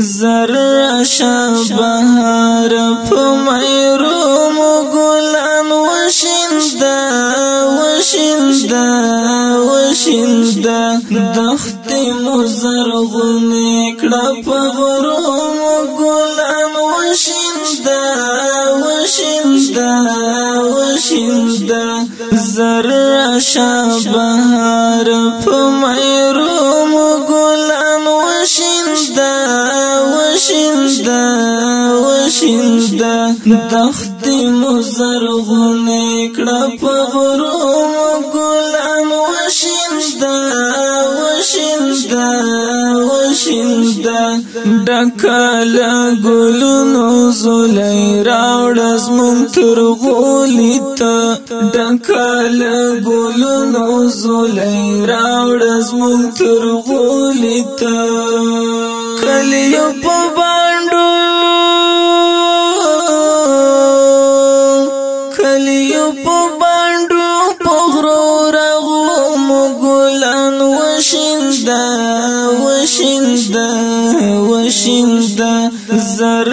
زر شبهار په مېروم ګلان وشیندا وشیندا وشیندا دښت مو زرغون کړه په غروم ګلان وشیندا وشیندا وشیندا زر شبهار په مېروم دخت مو زرغونه کړه په غرو ګلان وشیندا وشیندا وشیندا ډکل ګلونو زولای راوړ زمون تر غولیتا ډکل ګلونو زولای راوړ زمون تر غولیتا کلیو په شیدا و شیدا زر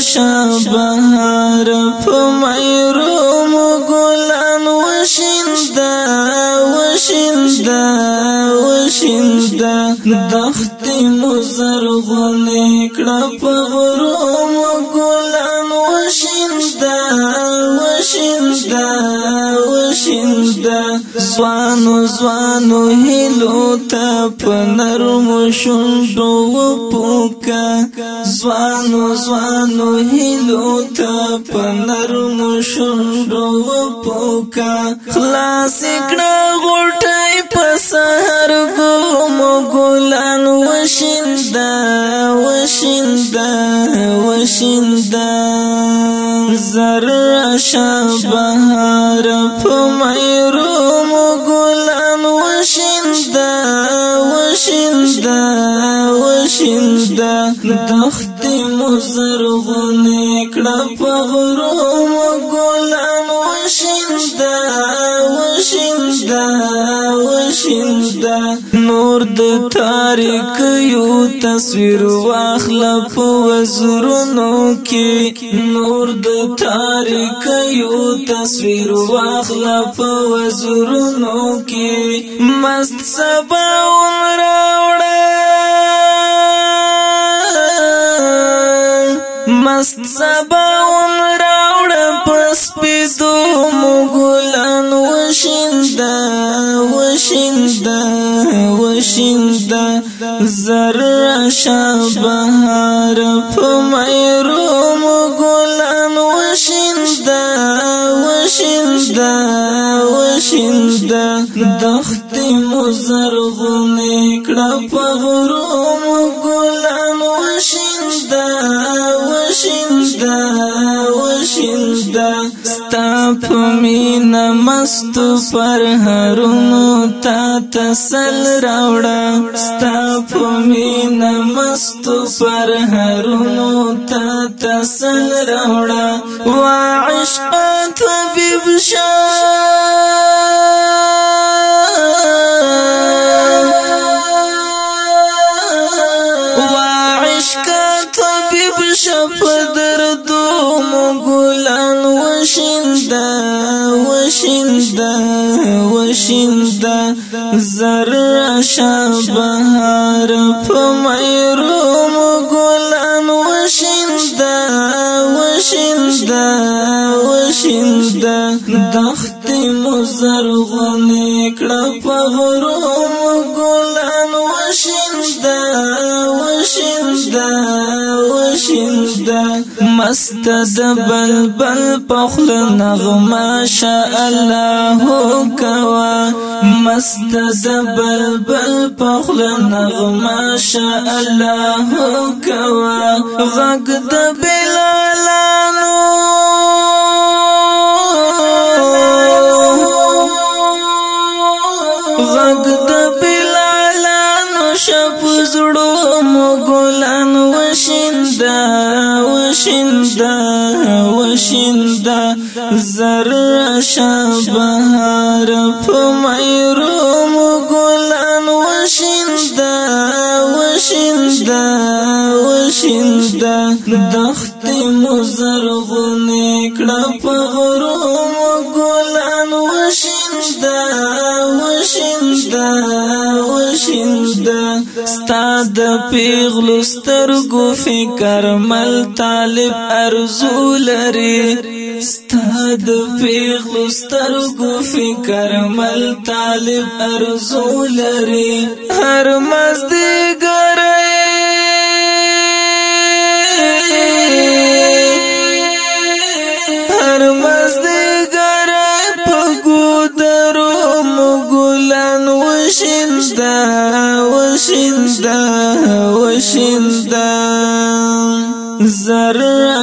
شبهار په مېروم ګلان و شیدا و شیدا و شیدا دخت مو زرغونه کړه په غروم ګلان و شیدا و شیدا د زوانو زوانو هلو ته په نرم شوندو پوکا زوانو زوانو هلو ته په نرم شوندو پوکا خلاص کړه غټه په سحر ګو مو ګلان وشنده وشنده وشنده زر شبهار په مېرو مغلان وشنده وشنده وشنده دخت مزرغون کړه په غرو مغلان وشنده وشنده وشنده دا نور د تاریک یو تصویر واخل په وزرونو کې نور د تاریک یو تصویر واخل په وزرونو کې مست سبا راوړه مست سبا شیند زر شبهار په مېروم ګلان وشیند وشیند وشیند دخت مزرغونه کړه په غروم ګل پمین مست پر هرونو تا تسل راوړه ستا پمین مست پر هرونو تا تسل راوړه وا عشق طبيب شاه وا عشق طبيب شاه په دردو مغولان وشند وشنده وشنده زر شبهار په مېروم ګلان وشنده وشنده وشنده دښتې مو زرغونې کړه په غروم مست دبل بل پخل نغم شاء الله کوا مست دبل بل پخل نغم شاء الله کوا غږ د شپ زړو مو ګلان وشیندا وشیندا وشیندا زر شبهار په مېرو مو ګلان وشیندا وشیندا وشیندا دخت مزرغو د پیغلو سترګو فکر مل طالب ارزو لري ستا د پیغلو سترګو فکر مل طالب ارزو لري هر مزدي وشنده وشنده زر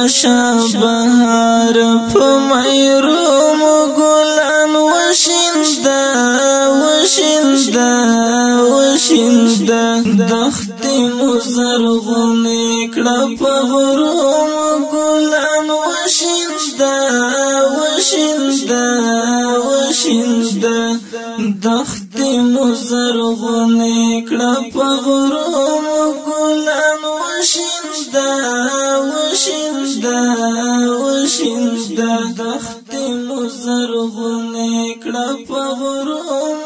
شبهار پمیروم گلان وشنده وشنده وشنده دختی مزر غنی کڑا پغروم گلان وشنده وشنده وشنده دښتې مو زرغونې کړه په غرونو ګلان وشینده وشینده وشینده دښتې مو زرغونې کړه په غرونو